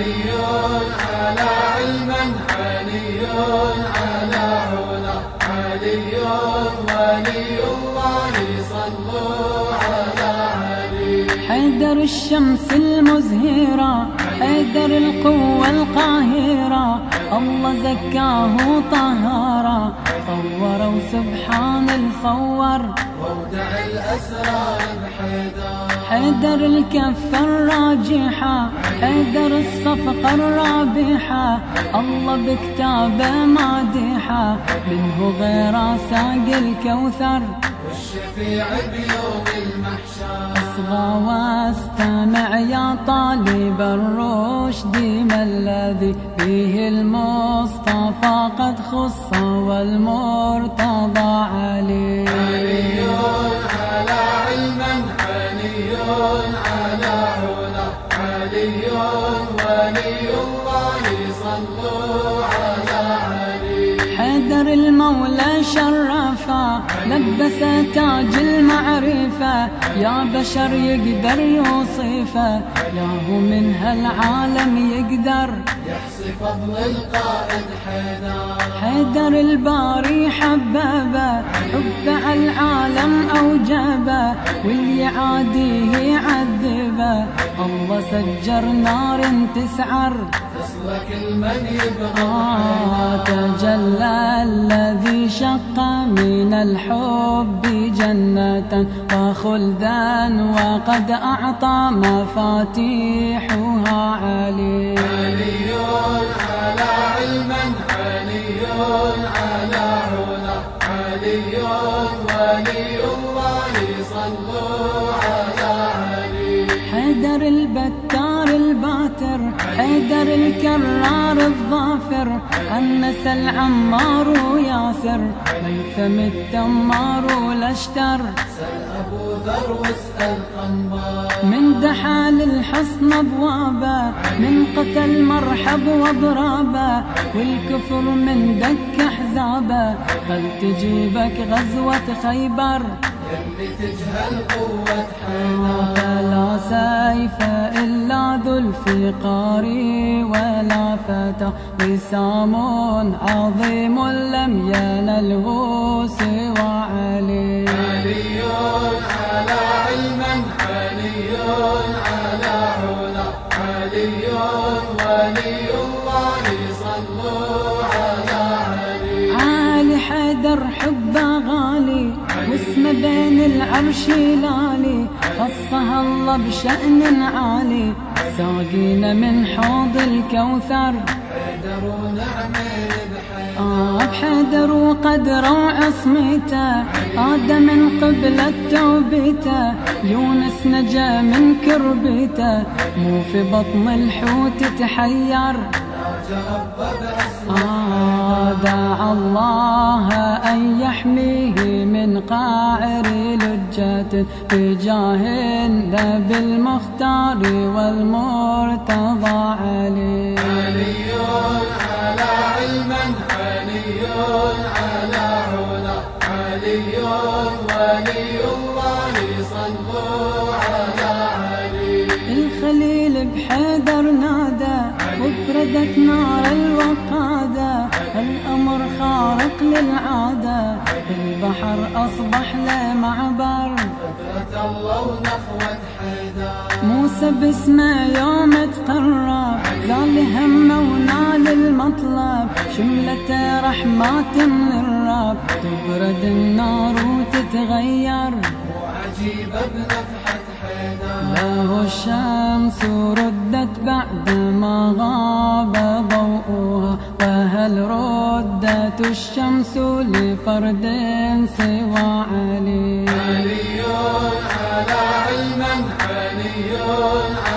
على علما على هنا علي ولي الله صلوا على علي حيدر الشمس المزهرة حيدر القوة القاهرة. الله زكاه طهارة. صوروا وسبحان الصور وودع الأسرار حيدر الكفة الراجحة حيدر الصفقة الرابحة الله بكتابه مادحة منه غير ساق الكوثر. والشفيع بيوم المحشر أصغى واستمع يا طالب الرشد ما الذي فيه المصطفى؟ قد خص والمرتضى علي حيدر المولى شرفا لبس تاج المعرفة يا بشر يقدر يوصفه يا هو من هالعالم يقدر. يحصي فضل القائد حيدر. حيدر الباري حبابه واللي عاديه يعذبه الله سجر نار تسعر. تصلك المن يبغى آه تجلى الذي شق من الحب جنة. وخلدا وقد أعطى مفاتيحها علي. علي على علما علي على البتار الباتر حيدر الكرار الظافر أنس العمار وياسر ميثم التمار والأشتر سل أبو ذر واسأل قنبار من دحال الحصن ابوابه من قتل مرحب واضرابه والكفر من دك احزابه خل تجيبك غزوة خيبر؟ يلي تجهل قوة حيدر. فلا سيف إلا ذو الفقار ولا فتى وسام عظيم لم ينله سوى علي. علي على علما علي على علا علي ولي الله صلوا على علي عالي حيدر حبه واسمه بين العرش لالي خصها الله بشأن عالي. ساقينا من حوض الكوثر. حيدر ونعمل آه بحيدر وقدره وعصمته. آدم من قبلة توبته يونس نجا من كربته. مو في بطن الحوت تحير. آه دعا الله أن يحميه من قاعر لجة بجاه النبي المختار والمرتضى علي. علي على علما علي على علا علي ولي الله صلوا على علي الخليل بحيدر نادى وبردت نار الوقادة. الأمر خارق للعادة البحر أصبح له معبر. قدرة الله ونخوة حيدر موسى باسمه يوم تقرب زال همه ونال المطلب شملته رحمات من الرب تبرد النار وتتغير. وعجيبة بنفحة حيدر له الشمس ردت بعد ما غاب ضوءها وهل ردت الشمس لفرد سوى علي. علي على علما علي على